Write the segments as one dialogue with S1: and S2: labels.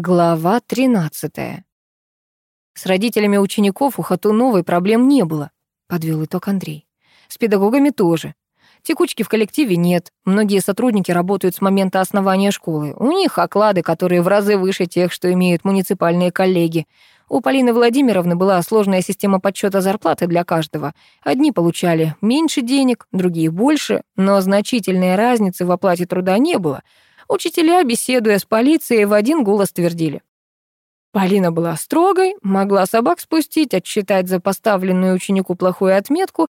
S1: Глава 13. С родителями учеников у Хатуновой проблем не было, подвел итог Андрей. С педагогами тоже. Текучки в коллективе нет. Многие сотрудники работают с момента основания школы. У них оклады, которые в разы выше тех, что имеют муниципальные коллеги. У Полины Владимировны была сложная система подсчета зарплаты для каждого. Одни получали меньше денег, другие больше, но значительной разницы в оплате труда не было — Учителя, беседуя с полицией, в один голос твердили. Полина была строгой, могла собак спустить, отсчитать за поставленную ученику плохую отметку,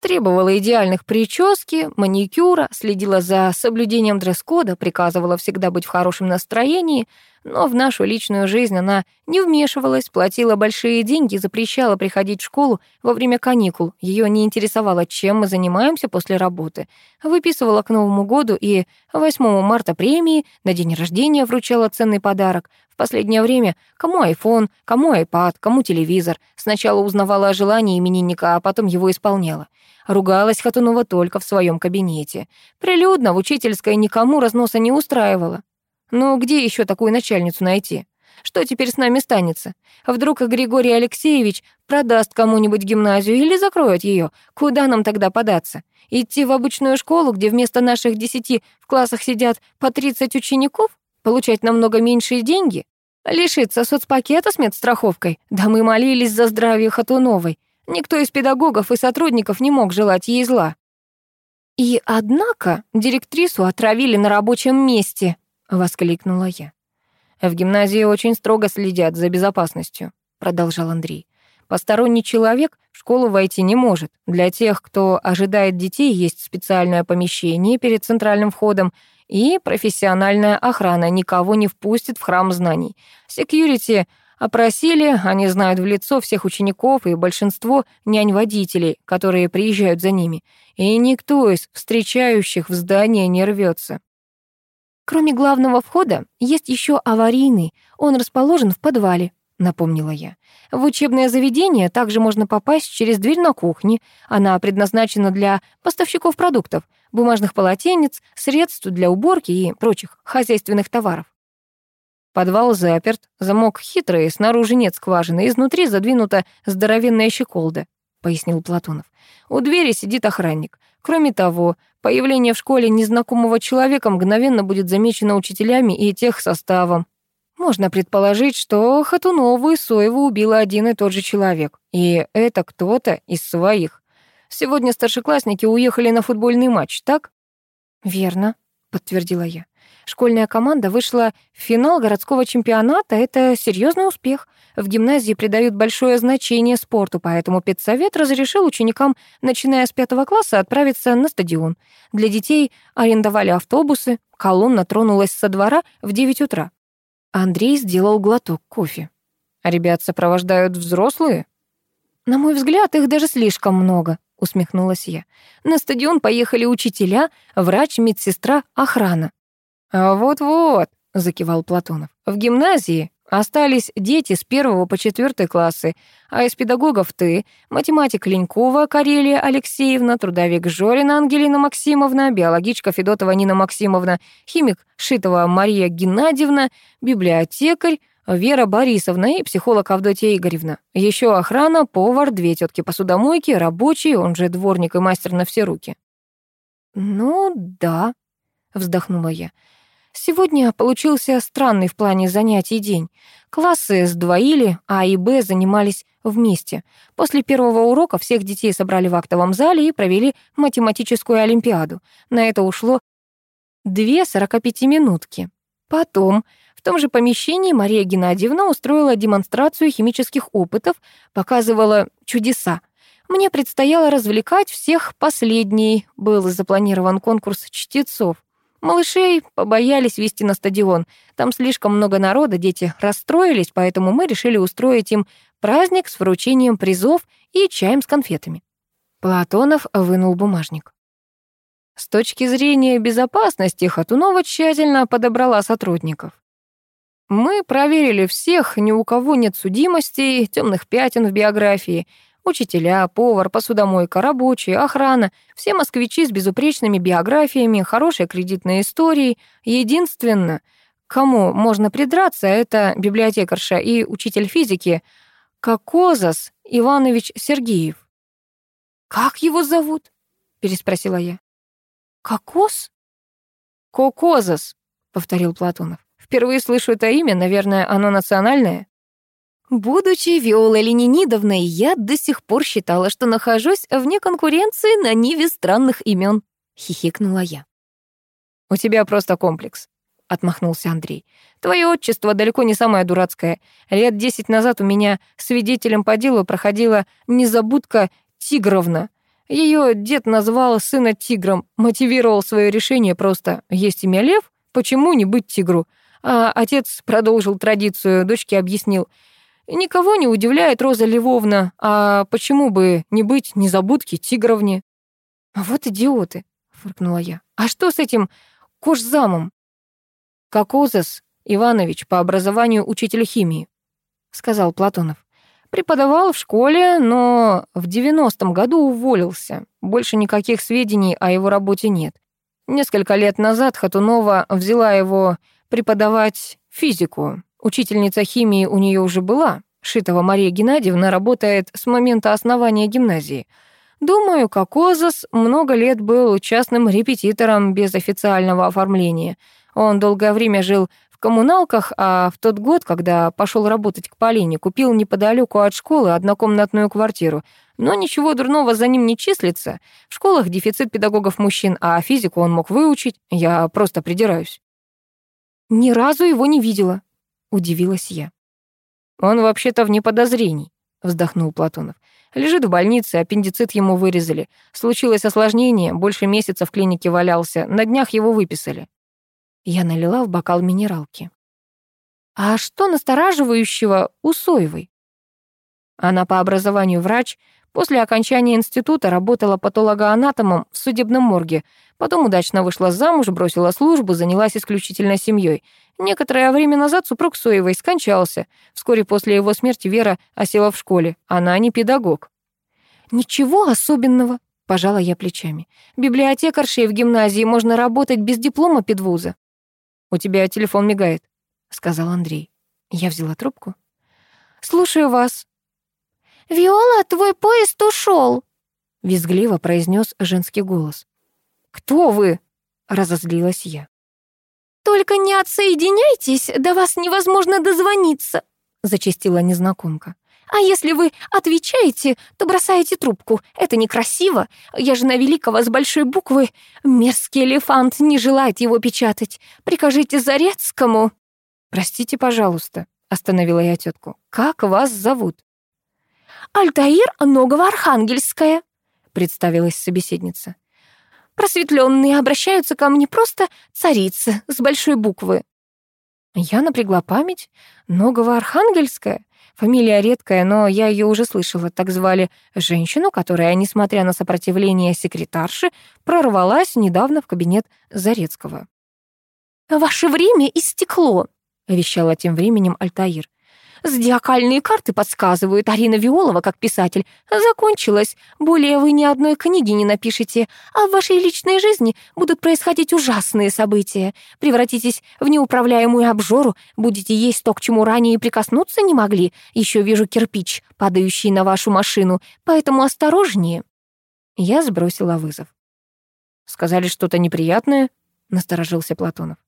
S1: требовала идеальных прически, маникюра, следила за соблюдением дресс-кода, приказывала всегда быть в хорошем настроении, но в нашу личную жизнь она не вмешивалась, платила большие деньги, запрещала приходить в школу во время каникул. Ее не интересовало, чем мы занимаемся после работы. Выписывала к Новому году и 8 марта премии, на день рождения вручала ценный подарок. В последнее время кому iPhone, кому iPad, кому телевизор. Сначала узнавала о желании именинника, а потом его исполняла. Ругалась Хатунова только в своем кабинете. Прилюдно в учительской никому разноса не устраивала. Ну, где еще такую начальницу найти? Что теперь с нами станется? Вдруг Григорий Алексеевич продаст кому-нибудь гимназию или закроет ее? Куда нам тогда податься? Идти в обычную школу, где вместо наших десяти в классах сидят по 30 учеников? Получать намного меньшие деньги? Лишиться соцпакета с медстраховкой? Да мы молились за здравие Хатуновой. Никто из педагогов и сотрудников не мог желать ей зла. И однако директрису отравили на рабочем месте, — воскликнула я. «В гимназии очень строго следят за безопасностью», — продолжал Андрей. «Посторонний человек в школу войти не может. Для тех, кто ожидает детей, есть специальное помещение перед центральным входом, и профессиональная охрана никого не впустит в храм знаний. Секьюрити опросили, они знают в лицо всех учеников и большинство нянь-водителей, которые приезжают за ними, и никто из встречающих в здание не рвется. Кроме главного входа, есть еще аварийный, он расположен в подвале, напомнила я. В учебное заведение также можно попасть через дверь на кухне. Она предназначена для поставщиков продуктов, бумажных полотенец, средств для уборки и прочих хозяйственных товаров. Подвал заперт, замок хитрый, снаружи нет скважины, изнутри задвинута здоровенная щеколда, пояснил Платонов. У двери сидит охранник. Кроме того, появление в школе незнакомого человека мгновенно будет замечено учителями и тех составом. Можно предположить, что Хатунову и Соеву убил один и тот же человек. И это кто-то из своих. Сегодня старшеклассники уехали на футбольный матч, так? «Верно», — подтвердила я. Школьная команда вышла в финал городского чемпионата. Это серьезный успех. В гимназии придают большое значение спорту, поэтому педсовет разрешил ученикам, начиная с пятого класса, отправиться на стадион. Для детей арендовали автобусы. Колонна тронулась со двора в 9 утра. Андрей сделал глоток кофе. А ребят сопровождают взрослые? На мой взгляд, их даже слишком много, усмехнулась я. На стадион поехали учителя, врач, медсестра, охрана. А «Вот-вот», — закивал Платонов, — «в гимназии остались дети с первого по четвертый классы, а из педагогов ты, математик Ленькова Карелия Алексеевна, трудовик Жорина Ангелина Максимовна, биологичка Федотова Нина Максимовна, химик Шитова Мария Геннадьевна, библиотекарь Вера Борисовна и психолог Авдотья Игоревна. Еще охрана, повар, две тетки посудомойки, рабочий, он же дворник и мастер на все руки». «Ну да», — вздохнула я. Сегодня получился странный в плане занятий день. Классы сдвоили, А и Б занимались вместе. После первого урока всех детей собрали в актовом зале и провели математическую олимпиаду. На это ушло две 45-минутки. Потом в том же помещении Мария Геннадьевна устроила демонстрацию химических опытов, показывала чудеса. Мне предстояло развлекать всех последний. Был запланирован конкурс чтецов. Малышей побоялись вести на стадион. Там слишком много народа, дети расстроились, поэтому мы решили устроить им праздник с вручением призов и чаем с конфетами. Платонов вынул бумажник. С точки зрения безопасности Хатунова тщательно подобрала сотрудников. Мы проверили всех, ни у кого нет судимостей, темных пятен в биографии — Учителя, повар, посудомойка, рабочие, охрана, все москвичи с безупречными биографиями, хорошей кредитной историей. Единственно, кому можно придраться, это библиотекарша и учитель физики Кокозас Иванович Сергеев. «Как его зовут?» — переспросила я. «Кокос?» «Кокозас», — повторил Платонов. «Впервые слышу это имя, наверное, оно национальное». Будучи Виолой Ленинидовной, я до сих пор считала, что нахожусь вне конкуренции на ниве странных имен. хихикнула я. «У тебя просто комплекс», — отмахнулся Андрей. «Твое отчество далеко не самое дурацкое. Лет десять назад у меня свидетелем по делу проходила незабудка Тигровна. Ее дед назвал сына тигром, мотивировал свое решение просто «Есть имя Лев, почему не быть тигру?» А отец продолжил традицию, дочке объяснил — Никого не удивляет Роза Львовна, а почему бы не быть незабудки Тигровне? «А вот идиоты, фыркнула я. А что с этим кожзамом? Кокозас Иванович по образованию учитель химии, сказал Платонов. Преподавал в школе, но в девяностом году уволился. Больше никаких сведений о его работе нет. Несколько лет назад Хатунова взяла его преподавать физику. Учительница химии у нее уже была. Шитова Мария Геннадьевна работает с момента основания гимназии. Думаю, Кокозас много лет был частным репетитором без официального оформления. Он долгое время жил в коммуналках, а в тот год, когда пошел работать к Полине, купил неподалеку от школы однокомнатную квартиру. Но ничего дурного за ним не числится. В школах дефицит педагогов мужчин, а физику он мог выучить. Я просто придираюсь. Ни разу его не видела, удивилась я. Он вообще-то вне подозрений, вздохнул Платонов. Лежит в больнице, аппендицит ему вырезали. Случилось осложнение, больше месяца в клинике валялся. На днях его выписали. Я налила в бокал минералки. А что настораживающего у Соевой? Она по образованию врач, После окончания института работала патологоанатомом в судебном морге, потом удачно вышла замуж, бросила службу, занялась исключительно семьей. Некоторое время назад супруг Соевой скончался. Вскоре после его смерти Вера осела в школе. Она не педагог. «Ничего особенного», — пожала я плечами. «Библиотекаршей в гимназии можно работать без диплома педвуза». «У тебя телефон мигает», — сказал Андрей. Я взяла трубку. «Слушаю вас», «Виола, твой поезд ушел!» — визгливо произнес женский голос. «Кто вы?» — разозлилась я. «Только не отсоединяйтесь, до вас невозможно дозвониться», — зачастила незнакомка. «А если вы отвечаете, то бросаете трубку. Это некрасиво. Я же на великого с большой буквы. Мерзкий элефант не желает его печатать. Прикажите Зарецкому». «Простите, пожалуйста», — остановила я тетку. «Как вас зовут?» «Альтаир Новоархангельская», — представилась собеседница. «Просветленные обращаются ко мне просто царица с большой буквы». Я напрягла память. Новоархангельская. Фамилия редкая, но я ее уже слышала. Так звали женщину, которая, несмотря на сопротивление секретарши, прорвалась недавно в кабинет Зарецкого. «Ваше время истекло», — вещала тем временем Альтаир. Зодиакальные карты подсказывают, Арина Виолова, как писатель, закончилась. Более вы ни одной книги не напишете, а в вашей личной жизни будут происходить ужасные события. Превратитесь в неуправляемую обжору, будете есть то, к чему ранее прикоснуться не могли. Еще вижу кирпич, падающий на вашу машину, поэтому осторожнее». Я сбросила вызов. «Сказали что-то неприятное?» — насторожился Платонов.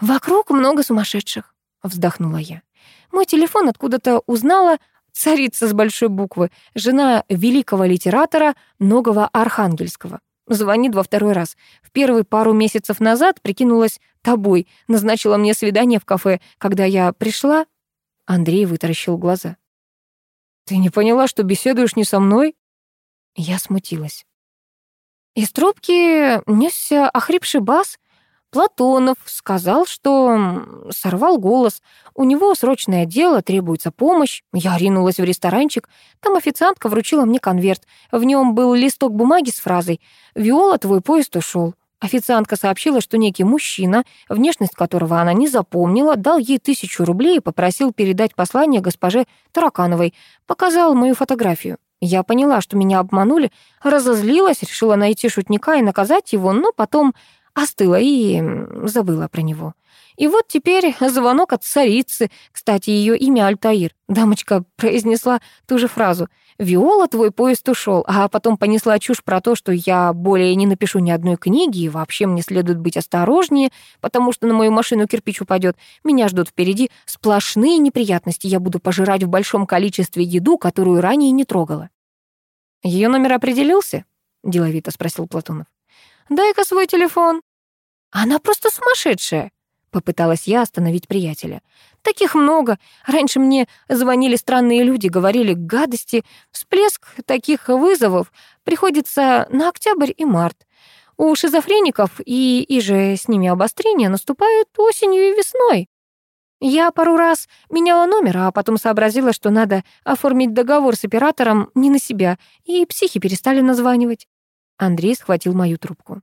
S1: «Вокруг много сумасшедших», — вздохнула я. Мой телефон откуда-то узнала царица с большой буквы, жена великого литератора Ногого Архангельского. Звонит во второй раз. В первый пару месяцев назад прикинулась тобой, назначила мне свидание в кафе. Когда я пришла, Андрей вытаращил глаза. «Ты не поняла, что беседуешь не со мной?» Я смутилась. Из трубки несся охрипший бас, Платонов сказал, что сорвал голос. У него срочное дело, требуется помощь. Я ринулась в ресторанчик. Там официантка вручила мне конверт. В нем был листок бумаги с фразой «Виола, твой поезд ушел». Официантка сообщила, что некий мужчина, внешность которого она не запомнила, дал ей тысячу рублей и попросил передать послание госпоже Таракановой. Показал мою фотографию. Я поняла, что меня обманули, разозлилась, решила найти шутника и наказать его, но потом остыла и забыла про него. И вот теперь звонок от царицы. Кстати, ее имя Альтаир. Дамочка произнесла ту же фразу. «Виола, твой поезд ушел», а потом понесла чушь про то, что я более не напишу ни одной книги, и вообще мне следует быть осторожнее, потому что на мою машину кирпич упадет. Меня ждут впереди сплошные неприятности. Я буду пожирать в большом количестве еду, которую ранее не трогала. Ее номер определился? деловито спросил Платонов. Дай-ка свой телефон. Она просто сумасшедшая. Попыталась я остановить приятеля. Таких много. Раньше мне звонили странные люди, говорили гадости. Всплеск таких вызовов приходится на октябрь и март. У шизофреников и, и же с ними обострения наступают осенью и весной. Я пару раз меняла номер, а потом сообразила, что надо оформить договор с оператором не на себя, и психи перестали названивать. Андрей схватил мою трубку.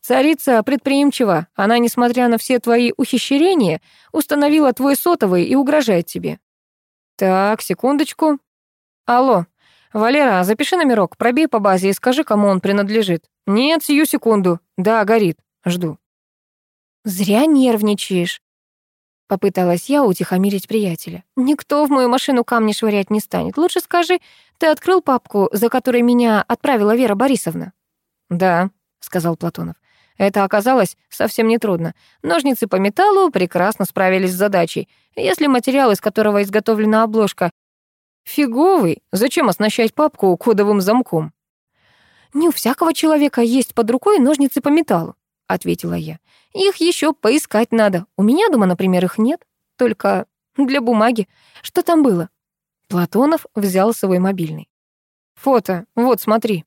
S1: Царица предприимчива. Она, несмотря на все твои ухищрения, установила твой сотовый и угрожает тебе. Так, секундочку. Алло. Валера, запиши номерок, пробей по базе и скажи, кому он принадлежит. Нет, сию секунду. Да, горит. Жду. Зря нервничаешь. Попыталась я утихомирить приятеля. Никто в мою машину камни швырять не станет. Лучше скажи, ты открыл папку, за которой меня отправила Вера Борисовна? Да, сказал Платонов. Это оказалось совсем нетрудно. Ножницы по металлу прекрасно справились с задачей. Если материал, из которого изготовлена обложка, фиговый, зачем оснащать папку кодовым замком? «Не у всякого человека есть под рукой ножницы по металлу», — ответила я. «Их еще поискать надо. У меня дома, например, их нет. Только для бумаги. Что там было?» Платонов взял свой мобильный. «Фото, вот, смотри».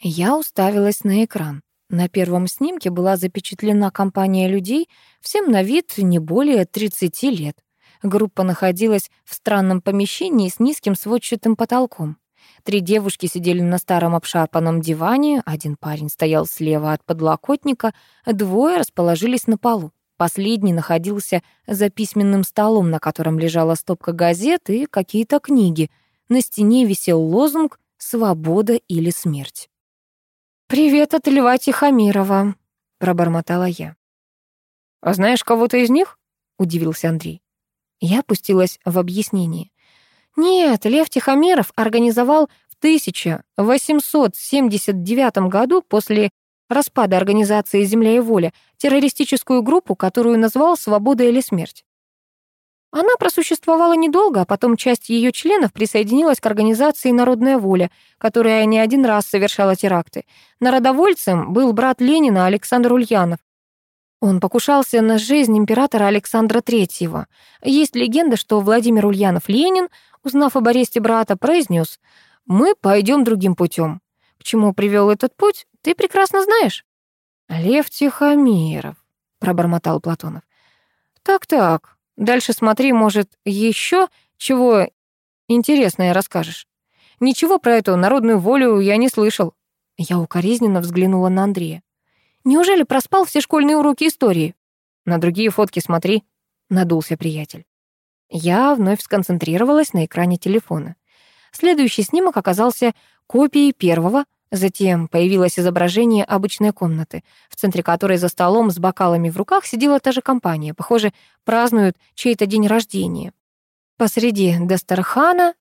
S1: Я уставилась на экран. На первом снимке была запечатлена компания людей, всем на вид не более 30 лет. Группа находилась в странном помещении с низким сводчатым потолком. Три девушки сидели на старом обшарпанном диване, один парень стоял слева от подлокотника, двое расположились на полу. Последний находился за письменным столом, на котором лежала стопка газет и какие-то книги. На стене висел лозунг «Свобода или смерть». «Привет от Льва Тихомирова», — пробормотала я. «А знаешь кого-то из них?» — удивился Андрей. Я опустилась в объяснение. Нет, Лев Тихомиров организовал в 1879 году после распада организации «Земля и воля» террористическую группу, которую назвал «Свобода или смерть». Она просуществовала недолго, а потом часть ее членов присоединилась к организации «Народная воля», которая не один раз совершала теракты. Народовольцем был брат Ленина Александр Ульянов. Он покушался на жизнь императора Александра III. Есть легенда, что Владимир Ульянов-Ленин, узнав об аресте брата, произнес «Мы пойдем другим путем». К чему привел этот путь, ты прекрасно знаешь. «Лев Тихомиров», — пробормотал Платонов. «Так-так, Дальше смотри, может, еще чего интересное расскажешь. Ничего про эту народную волю я не слышал. Я укоризненно взглянула на Андрея. Неужели проспал все школьные уроки истории? На другие фотки смотри, надулся приятель. Я вновь сконцентрировалась на экране телефона. Следующий снимок оказался копией первого, Затем появилось изображение обычной комнаты, в центре которой за столом с бокалами в руках сидела та же компания. Похоже, празднуют чей-то день рождения. Посреди Дастархана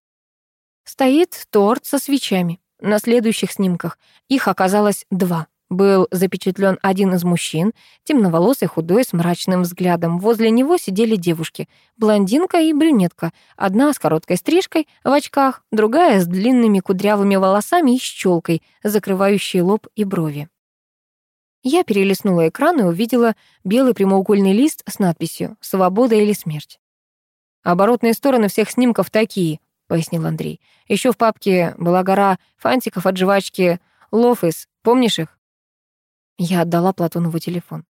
S1: стоит торт со свечами. На следующих снимках их оказалось два был запечатлен один из мужчин, темноволосый, худой, с мрачным взглядом. Возле него сидели девушки, блондинка и брюнетка, одна с короткой стрижкой в очках, другая с длинными кудрявыми волосами и с челкой, закрывающей лоб и брови. Я перелистнула экран и увидела белый прямоугольный лист с надписью «Свобода или смерть». «Оборотные стороны всех снимков такие», — пояснил Андрей. Еще в папке была гора фантиков от жвачки Лофис. Помнишь их? Я отдала Платонову телефон.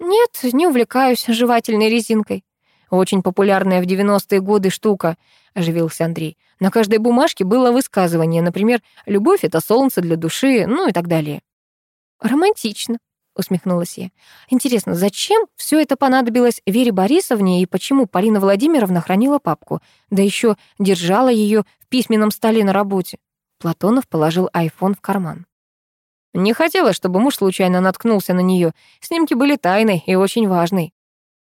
S1: «Нет, не увлекаюсь жевательной резинкой. Очень популярная в 90-е годы штука», — оживился Андрей. «На каждой бумажке было высказывание, например, «любовь — это солнце для души», ну и так далее». «Романтично», — усмехнулась я. «Интересно, зачем все это понадобилось Вере Борисовне и почему Полина Владимировна хранила папку, да еще держала ее в письменном столе на работе?» Платонов положил айфон в карман. Не хотела, чтобы муж случайно наткнулся на нее. Снимки были тайной и очень важной.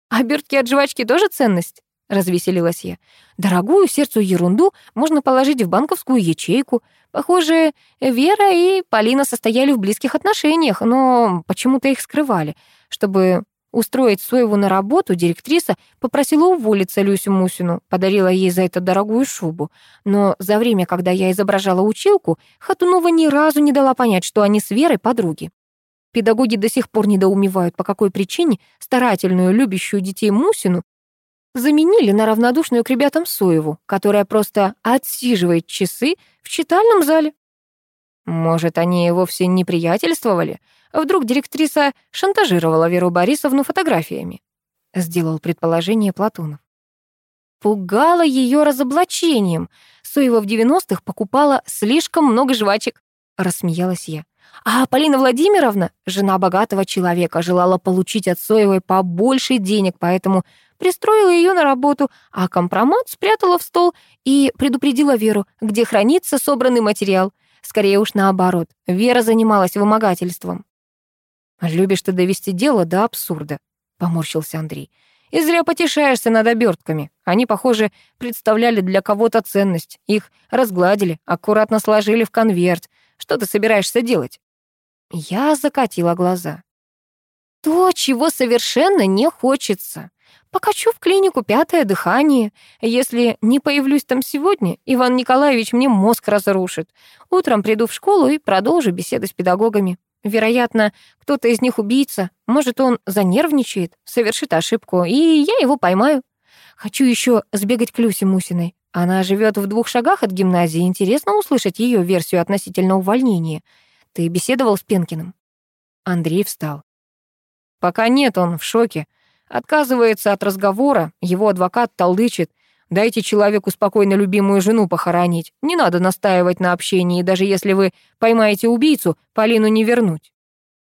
S1: «Обертки от жвачки тоже ценность?» — развеселилась я. «Дорогую сердцу ерунду можно положить в банковскую ячейку. Похоже, Вера и Полина состояли в близких отношениях, но почему-то их скрывали. Чтобы устроить Соеву на работу, директриса попросила уволиться Люсю Мусину, подарила ей за это дорогую шубу. Но за время, когда я изображала училку, Хатунова ни разу не дала понять, что они с Верой подруги. Педагоги до сих пор недоумевают, по какой причине старательную, любящую детей Мусину заменили на равнодушную к ребятам Соеву, которая просто отсиживает часы в читальном зале. Может, они вовсе не приятельствовали? Вдруг директриса шантажировала Веру Борисовну фотографиями? Сделал предположение Платонов. Пугала ее разоблачением. Соева в 90-х покупала слишком много жвачек. Рассмеялась я. А Полина Владимировна, жена богатого человека, желала получить от Соевой побольше денег, поэтому пристроила ее на работу, а компромат спрятала в стол и предупредила Веру, где хранится собранный материал. Скорее уж наоборот, Вера занималась вымогательством. «Любишь ты довести дело до абсурда», — поморщился Андрей. «И зря потешаешься над обертками. Они, похоже, представляли для кого-то ценность. Их разгладили, аккуратно сложили в конверт. Что ты собираешься делать?» Я закатила глаза. «То, чего совершенно не хочется. Покачу в клинику пятое дыхание. Если не появлюсь там сегодня, Иван Николаевич мне мозг разрушит. Утром приду в школу и продолжу беседы с педагогами. Вероятно, кто-то из них убийца. Может, он занервничает, совершит ошибку, и я его поймаю. Хочу еще сбегать к Люсе Мусиной. Она живет в двух шагах от гимназии. Интересно услышать ее версию относительно увольнения. Ты беседовал с Пенкиным?» Андрей встал. «Пока нет, он в шоке. Отказывается от разговора, его адвокат толдычит. Дайте человеку спокойно любимую жену похоронить. Не надо настаивать на общении, даже если вы поймаете убийцу, Полину не вернуть.